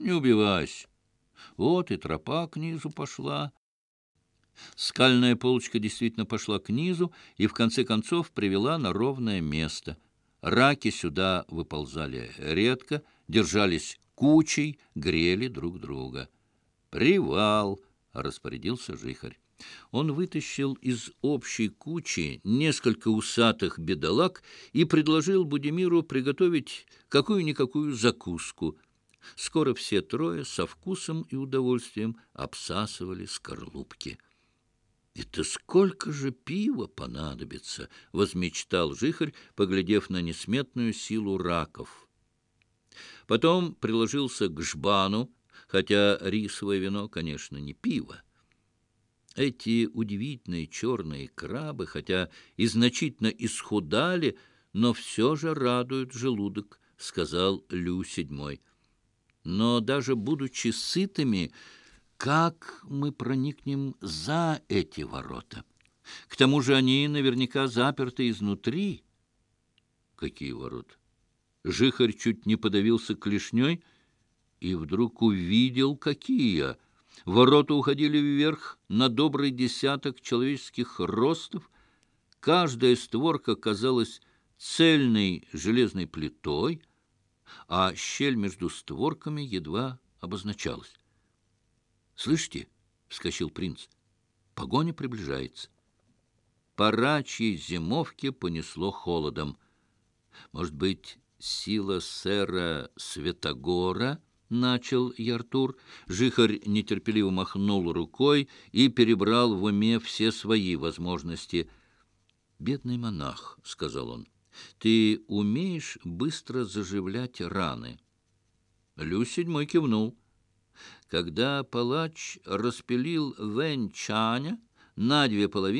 не убивайся. Вот и тропа к низу пошла. Скальная полочка действительно пошла к низу и в конце концов привела на ровное место. Раки сюда выползали редко, держались кучей, грели друг друга. «Привал!» — распорядился жихарь. Он вытащил из общей кучи несколько усатых бедолаг и предложил Будимиру приготовить какую-никакую закуску — Скоро все трое со вкусом и удовольствием обсасывали скорлупки. «Это сколько же пива понадобится!» — возмечтал жихарь, поглядев на несметную силу раков. Потом приложился к жбану, хотя рисовое вино, конечно, не пиво. Эти удивительные черные крабы, хотя и значительно исхудали, но все же радуют желудок, — сказал Лю седьмой. Но даже будучи сытыми, как мы проникнем за эти ворота? К тому же они наверняка заперты изнутри. Какие ворота? Жихарь чуть не подавился клешней и вдруг увидел, какие. Ворота уходили вверх на добрый десяток человеческих ростов. Каждая створка казалась цельной железной плитой — а щель между створками едва обозначалась. «Слышите?» — вскочил принц. «Погоня приближается». Парачьей зимовке понесло холодом. Может быть, сила сэра Светогора — начал Яртур. Жихарь нетерпеливо махнул рукой и перебрал в уме все свои возможности. «Бедный монах», — сказал он, — Ты умеешь быстро заживлять раны?» Лю седьмой кивнул. Когда палач распилил Вэнь Чаня на две половины,